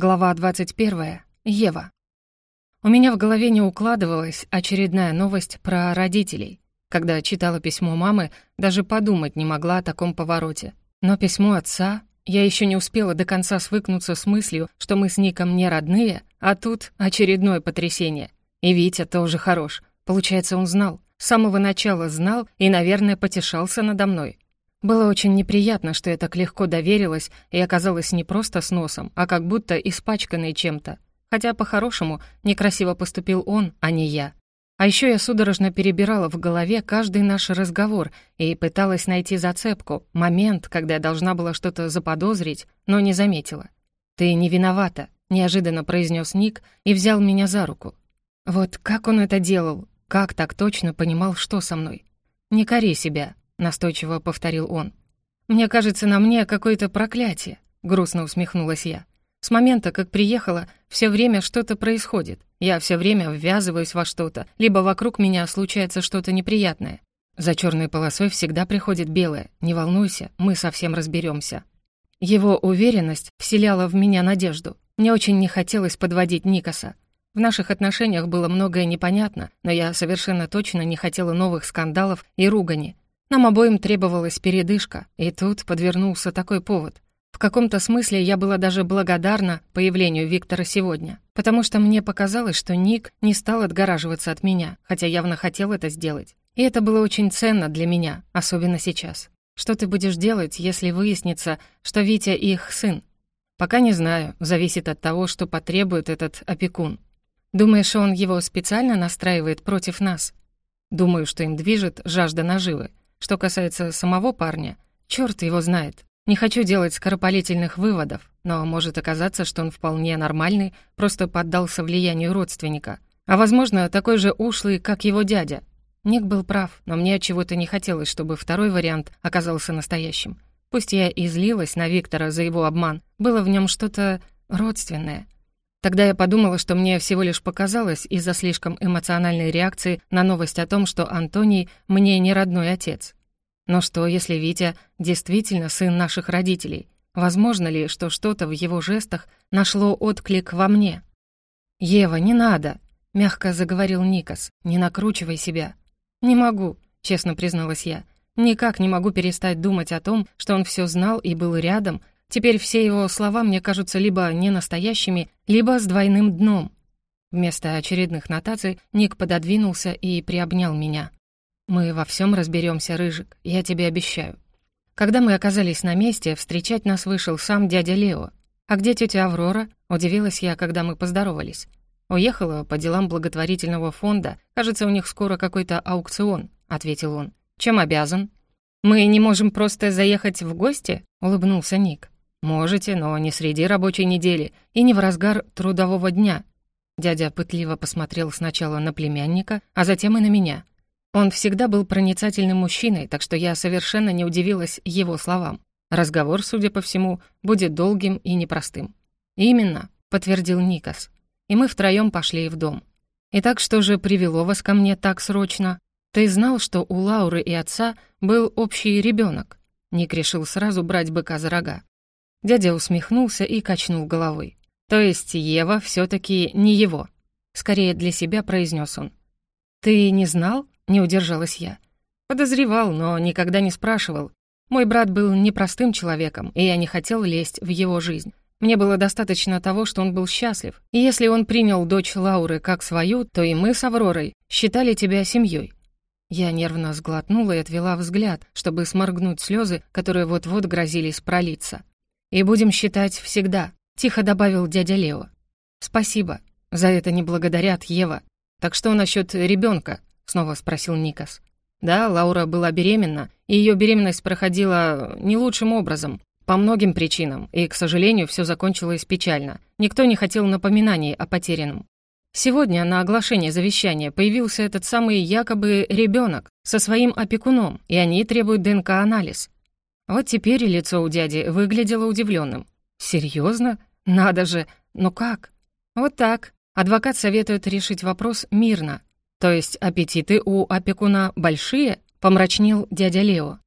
Глава 21. Ева. У меня в голове не укладывалась очередная новость про родителей. Когда читала письмо мамы, даже подумать не могла о таком повороте. Но письмо отца... Я еще не успела до конца свыкнуться с мыслью, что мы с Ником не родные, а тут очередное потрясение. И Витя тоже хорош. Получается, он знал. С самого начала знал и, наверное, потешался надо мной. Было очень неприятно, что я так легко доверилась и оказалась не просто с носом, а как будто испачканной чем-то. Хотя, по-хорошему, некрасиво поступил он, а не я. А еще я судорожно перебирала в голове каждый наш разговор и пыталась найти зацепку, момент, когда я должна была что-то заподозрить, но не заметила. «Ты не виновата», — неожиданно произнес Ник и взял меня за руку. Вот как он это делал? Как так точно понимал, что со мной? «Не кори себя», — настойчиво повторил он. «Мне кажется, на мне какое-то проклятие», — грустно усмехнулась я. «С момента, как приехала, все время что-то происходит. Я все время ввязываюсь во что-то, либо вокруг меня случается что-то неприятное. За черной полосой всегда приходит белое. Не волнуйся, мы совсем разберемся. Его уверенность вселяла в меня надежду. Мне очень не хотелось подводить Никаса. В наших отношениях было многое непонятно, но я совершенно точно не хотела новых скандалов и ругани. Нам обоим требовалась передышка, и тут подвернулся такой повод. В каком-то смысле я была даже благодарна появлению Виктора сегодня, потому что мне показалось, что Ник не стал отгораживаться от меня, хотя явно хотел это сделать. И это было очень ценно для меня, особенно сейчас. Что ты будешь делать, если выяснится, что Витя их сын? Пока не знаю, зависит от того, что потребует этот опекун. Думаешь, он его специально настраивает против нас? Думаю, что им движет жажда наживы. Что касается самого парня, черт его знает. Не хочу делать скоропалительных выводов, но может оказаться, что он вполне нормальный, просто поддался влиянию родственника. А возможно, такой же ушлый, как его дядя. Ник был прав, но мне от чего-то не хотелось, чтобы второй вариант оказался настоящим. Пусть я и злилась на Виктора за его обман, было в нем что-то родственное. Тогда я подумала, что мне всего лишь показалось из-за слишком эмоциональной реакции на новость о том, что Антоний мне не родной отец. Но что, если Витя действительно сын наших родителей? Возможно ли, что что-то в его жестах нашло отклик во мне? «Ева, не надо!» — мягко заговорил Никас. «Не накручивай себя». «Не могу», — честно призналась я. «Никак не могу перестать думать о том, что он все знал и был рядом, Теперь все его слова мне кажутся либо ненастоящими, либо с двойным дном. Вместо очередных нотаций Ник пододвинулся и приобнял меня. «Мы во всем разберемся, Рыжик, я тебе обещаю». Когда мы оказались на месте, встречать нас вышел сам дядя Лео. «А где тетя Аврора?» — удивилась я, когда мы поздоровались. «Уехала по делам благотворительного фонда. Кажется, у них скоро какой-то аукцион», — ответил он. «Чем обязан?» «Мы не можем просто заехать в гости?» — улыбнулся Ник. «Можете, но не среди рабочей недели и не в разгар трудового дня». Дядя пытливо посмотрел сначала на племянника, а затем и на меня. Он всегда был проницательным мужчиной, так что я совершенно не удивилась его словам. Разговор, судя по всему, будет долгим и непростым. «Именно», — подтвердил Никас. И мы втроем пошли в дом. «Итак, что же привело вас ко мне так срочно? Ты знал, что у Лауры и отца был общий ребенок? Ник решил сразу брать быка за рога. Дядя усмехнулся и качнул головой. «То есть Ева все таки не его?» Скорее для себя произнес он. «Ты не знал?» — не удержалась я. Подозревал, но никогда не спрашивал. Мой брат был непростым человеком, и я не хотел лезть в его жизнь. Мне было достаточно того, что он был счастлив. И если он принял дочь Лауры как свою, то и мы с Авророй считали тебя семьей. Я нервно сглотнула и отвела взгляд, чтобы сморгнуть слезы, которые вот-вот грозились пролиться. «И будем считать всегда», — тихо добавил дядя Лео. «Спасибо. За это не благодарят, Ева. Так что насчет ребенка? снова спросил Никас. Да, Лаура была беременна, и ее беременность проходила не лучшим образом, по многим причинам, и, к сожалению, все закончилось печально. Никто не хотел напоминаний о потерянном. Сегодня на оглашение завещания появился этот самый якобы ребенок со своим опекуном, и они требуют ДНК-анализ. Вот теперь лицо у дяди выглядело удивленным. Серьезно? Надо же! Ну как? Вот так. Адвокат советует решить вопрос мирно. То есть аппетиты у опекуна большие? Помрачнел дядя Лео.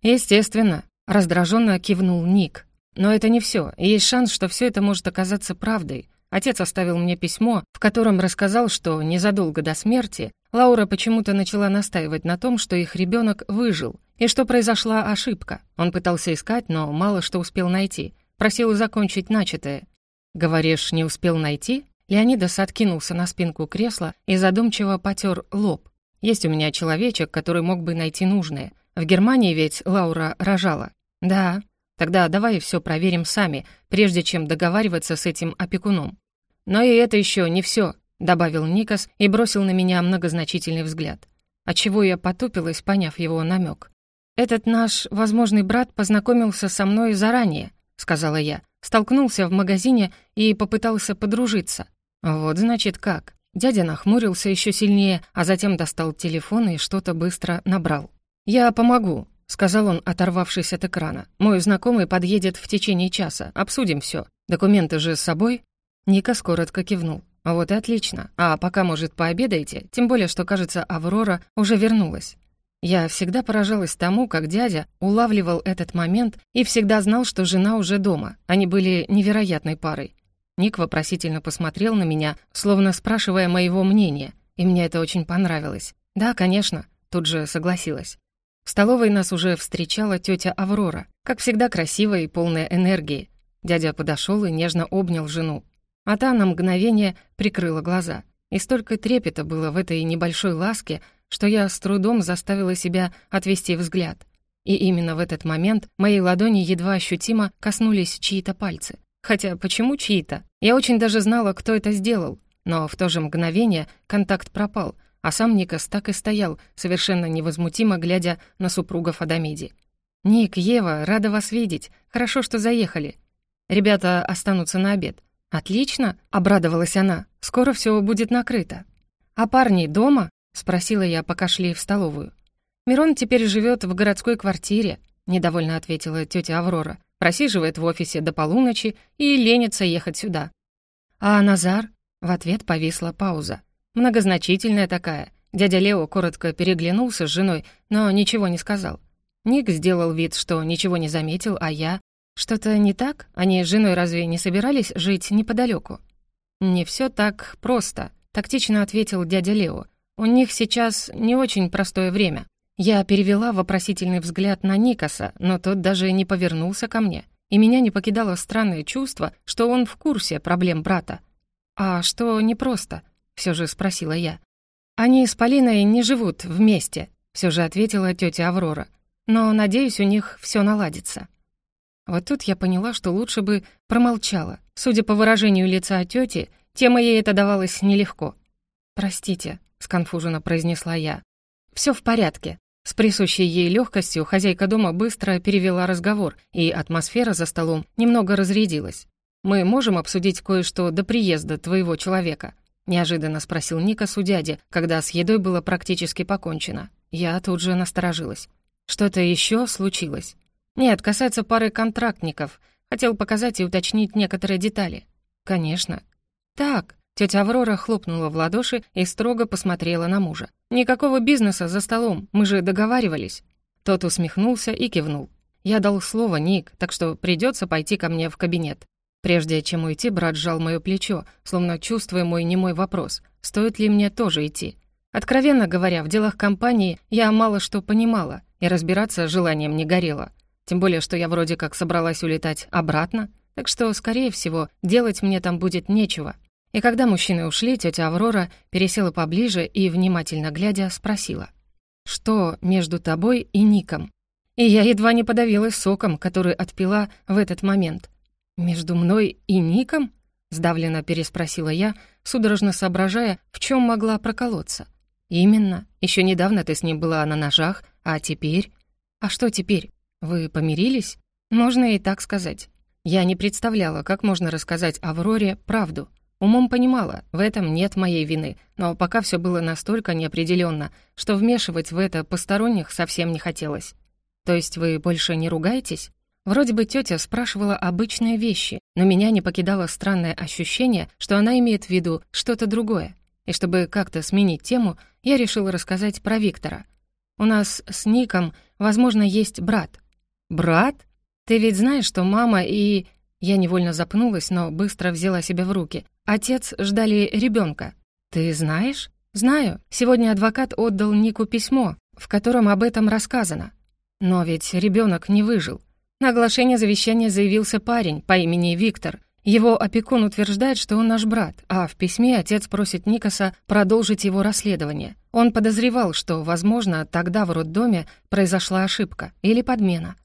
Естественно. Раздраженно кивнул Ник. Но это не все. Есть шанс, что все это может оказаться правдой. Отец оставил мне письмо, в котором рассказал, что незадолго до смерти Лаура почему-то начала настаивать на том, что их ребенок выжил, и что произошла ошибка. Он пытался искать, но мало что успел найти. Просил закончить начатое. «Говоришь, не успел найти?» Леонидас откинулся на спинку кресла и задумчиво потер лоб. «Есть у меня человечек, который мог бы найти нужное. В Германии ведь Лаура рожала». «Да». «Тогда давай все проверим сами, прежде чем договариваться с этим опекуном». «Но и это еще не все, добавил Никас и бросил на меня многозначительный взгляд. Отчего я потупилась, поняв его намек. «Этот наш возможный брат познакомился со мной заранее», — сказала я. Столкнулся в магазине и попытался подружиться. Вот значит как. Дядя нахмурился еще сильнее, а затем достал телефон и что-то быстро набрал. «Я помогу», — сказал он, оторвавшись от экрана. «Мой знакомый подъедет в течение часа. Обсудим все. Документы же с собой?» Ника коротко кивнул. «Вот и отлично. А пока, может, пообедаете? Тем более, что, кажется, Аврора уже вернулась. Я всегда поражалась тому, как дядя улавливал этот момент и всегда знал, что жена уже дома. Они были невероятной парой. Ник вопросительно посмотрел на меня, словно спрашивая моего мнения, и мне это очень понравилось. «Да, конечно», — тут же согласилась. В столовой нас уже встречала тетя Аврора, как всегда красивая и полная энергии. Дядя подошел и нежно обнял жену. А та на мгновение прикрыла глаза. И столько трепета было в этой небольшой ласке, что я с трудом заставила себя отвести взгляд. И именно в этот момент моей ладони едва ощутимо коснулись чьи-то пальцы. Хотя почему чьи-то? Я очень даже знала, кто это сделал. Но в то же мгновение контакт пропал, а сам Никас так и стоял, совершенно невозмутимо глядя на супругов Адамиди. «Ник, Ева, рада вас видеть. Хорошо, что заехали. Ребята останутся на обед». «Отлично», — обрадовалась она. «Скоро все будет накрыто». «А парни дома?» — спросила я, пока шли в столовую. «Мирон теперь живет в городской квартире», — недовольно ответила тетя Аврора. «Просиживает в офисе до полуночи и ленится ехать сюда». «А Назар?» — в ответ повисла пауза. Многозначительная такая. Дядя Лео коротко переглянулся с женой, но ничего не сказал. Ник сделал вид, что ничего не заметил, а я... Что-то не так? Они с женой разве не собирались жить неподалеку? «Не все так просто», — тактично ответил дядя Лео. У них сейчас не очень простое время. Я перевела вопросительный взгляд на Никаса, но тот даже не повернулся ко мне. И меня не покидало странное чувство, что он в курсе проблем брата. «А что непросто?» — все же спросила я. «Они с Полиной не живут вместе», — все же ответила тетя Аврора. «Но, надеюсь, у них все наладится». Вот тут я поняла, что лучше бы промолчала. Судя по выражению лица тети, тема ей это давалось нелегко. «Простите», сконфуженно произнесла я. Все в порядке. С присущей ей легкостью хозяйка дома быстро перевела разговор, и атмосфера за столом немного разрядилась. «Мы можем обсудить кое-что до приезда твоего человека?» — неожиданно спросил Ника у дяди, когда с едой было практически покончено. Я тут же насторожилась. Что-то еще случилось? Нет, касается пары контрактников. Хотел показать и уточнить некоторые детали. Конечно. Так, Тетя Аврора хлопнула в ладоши и строго посмотрела на мужа. «Никакого бизнеса за столом, мы же договаривались». Тот усмехнулся и кивнул. «Я дал слово, Ник, так что придется пойти ко мне в кабинет». Прежде чем уйти, брат сжал моё плечо, словно чувствуя мой немой вопрос, стоит ли мне тоже идти. Откровенно говоря, в делах компании я мало что понимала, и разбираться желанием не горело. Тем более, что я вроде как собралась улетать обратно, так что, скорее всего, делать мне там будет нечего. И когда мужчины ушли, тетя Аврора пересела поближе и, внимательно глядя, спросила. «Что между тобой и Ником?» И я едва не подавилась соком, который отпила в этот момент. «Между мной и Ником?» — сдавленно переспросила я, судорожно соображая, в чем могла проколоться. «Именно. Еще недавно ты с ним была на ножах, а теперь...» «А что теперь? Вы помирились?» «Можно и так сказать. Я не представляла, как можно рассказать Авроре правду — Умом понимала, в этом нет моей вины, но пока все было настолько неопределенно, что вмешивать в это посторонних совсем не хотелось. То есть вы больше не ругаетесь? Вроде бы тетя спрашивала обычные вещи, но меня не покидало странное ощущение, что она имеет в виду что-то другое. И чтобы как-то сменить тему, я решила рассказать про Виктора. У нас с Ником, возможно, есть брат. Брат? Ты ведь знаешь, что мама и...» Я невольно запнулась, но быстро взяла себя в руки. Отец ждали ребенка. «Ты знаешь?» «Знаю. Сегодня адвокат отдал Нику письмо, в котором об этом рассказано. Но ведь ребенок не выжил. На оглашение завещания заявился парень по имени Виктор. Его опекун утверждает, что он наш брат, а в письме отец просит Никаса продолжить его расследование. Он подозревал, что, возможно, тогда в роддоме произошла ошибка или подмена.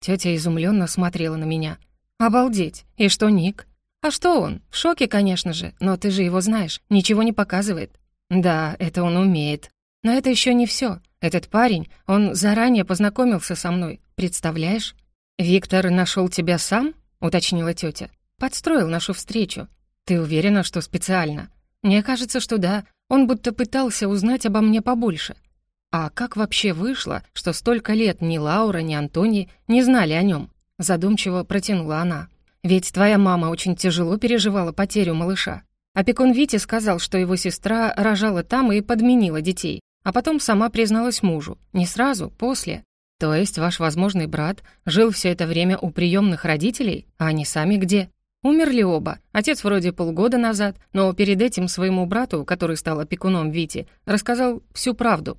Тетя изумленно смотрела на меня. «Обалдеть! И что Ник?» «А что он? В шоке, конечно же, но ты же его знаешь, ничего не показывает». «Да, это он умеет. Но это еще не все. Этот парень, он заранее познакомился со мной, представляешь?» «Виктор нашел тебя сам?» — уточнила тетя. «Подстроил нашу встречу. Ты уверена, что специально?» «Мне кажется, что да. Он будто пытался узнать обо мне побольше. А как вообще вышло, что столько лет ни Лаура, ни Антоний не знали о нем? Задумчиво протянула она. Ведь твоя мама очень тяжело переживала потерю малыша. Опекун Вити сказал, что его сестра рожала там и подменила детей, а потом сама призналась мужу. Не сразу, после. То есть ваш возможный брат жил все это время у приемных родителей, а они сами где? Умерли оба. Отец вроде полгода назад, но перед этим своему брату, который стал опекуном Вити, рассказал всю правду.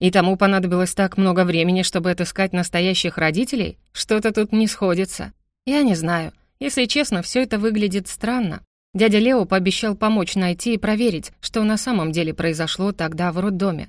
И тому понадобилось так много времени, чтобы отыскать настоящих родителей? Что-то тут не сходится. Я не знаю. Если честно, все это выглядит странно. Дядя Лео пообещал помочь найти и проверить, что на самом деле произошло тогда в роддоме.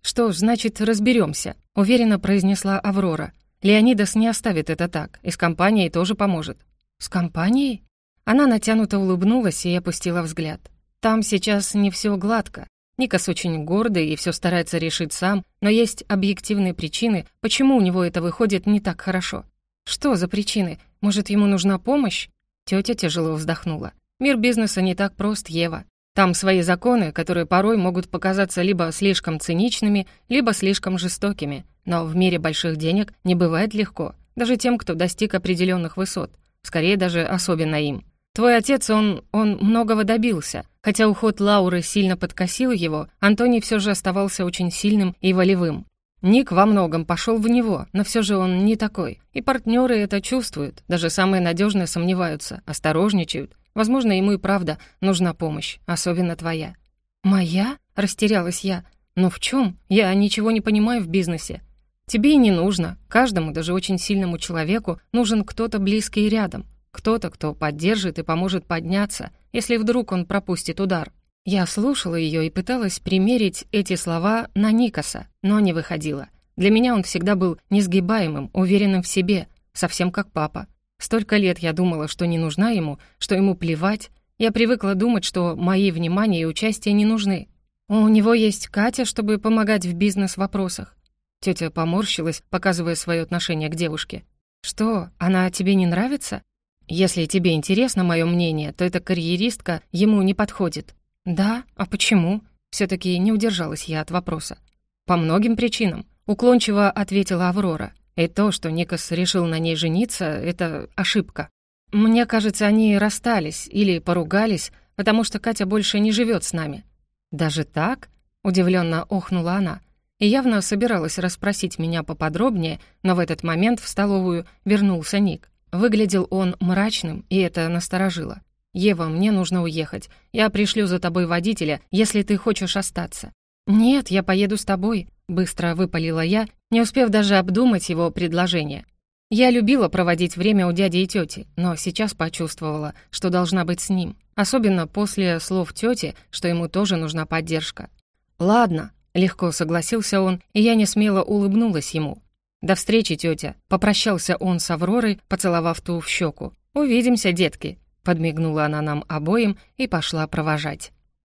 «Что ж, значит, разберемся, уверенно произнесла Аврора. «Леонидас не оставит это так, и с компанией тоже поможет». «С компанией?» Она натянуто улыбнулась и опустила взгляд. «Там сейчас не все гладко. Никас очень гордый и все старается решить сам, но есть объективные причины, почему у него это выходит не так хорошо. Что за причины? Может, ему нужна помощь? Тетя тяжело вздохнула. Мир бизнеса не так прост, Ева. Там свои законы, которые порой могут показаться либо слишком циничными, либо слишком жестокими. Но в мире больших денег не бывает легко, даже тем, кто достиг определенных высот. Скорее даже особенно им. Твой отец, он... он многого добился. Хотя уход Лауры сильно подкосил его, Антоний все же оставался очень сильным и волевым. Ник во многом пошел в него, но все же он не такой. И партнеры это чувствуют, даже самые надежные сомневаются, осторожничают. Возможно, ему и правда нужна помощь, особенно твоя. «Моя?» — растерялась я. «Но в чем? Я ничего не понимаю в бизнесе. Тебе и не нужно. Каждому, даже очень сильному человеку, нужен кто-то близкий рядом. Кто-то, кто поддержит и поможет подняться, если вдруг он пропустит удар. Я слушала ее и пыталась примерить эти слова на Никаса, но не выходила. Для меня он всегда был несгибаемым, уверенным в себе, совсем как папа. Столько лет я думала, что не нужна ему, что ему плевать. Я привыкла думать, что мои внимание и участие не нужны. У него есть Катя, чтобы помогать в бизнес-вопросах. Тетя поморщилась, показывая свое отношение к девушке. «Что, она тебе не нравится?» Если тебе интересно мое мнение, то эта карьеристка ему не подходит. Да? А почему? все таки не удержалась я от вопроса. По многим причинам, уклончиво ответила Аврора. И то, что Никас решил на ней жениться, это ошибка. Мне кажется, они расстались или поругались, потому что Катя больше не живет с нами. Даже так? удивленно охнула она. И явно собиралась расспросить меня поподробнее, но в этот момент в столовую вернулся Ник. Выглядел он мрачным, и это насторожило. «Ева, мне нужно уехать. Я пришлю за тобой водителя, если ты хочешь остаться». «Нет, я поеду с тобой», — быстро выпалила я, не успев даже обдумать его предложение. Я любила проводить время у дяди и тети, но сейчас почувствовала, что должна быть с ним. Особенно после слов тети, что ему тоже нужна поддержка. «Ладно», — легко согласился он, и я не смело улыбнулась ему. «До встречи, тетя!» — попрощался он с Авророй, поцеловав ту в щеку. «Увидимся, детки!» — подмигнула она нам обоим и пошла провожать.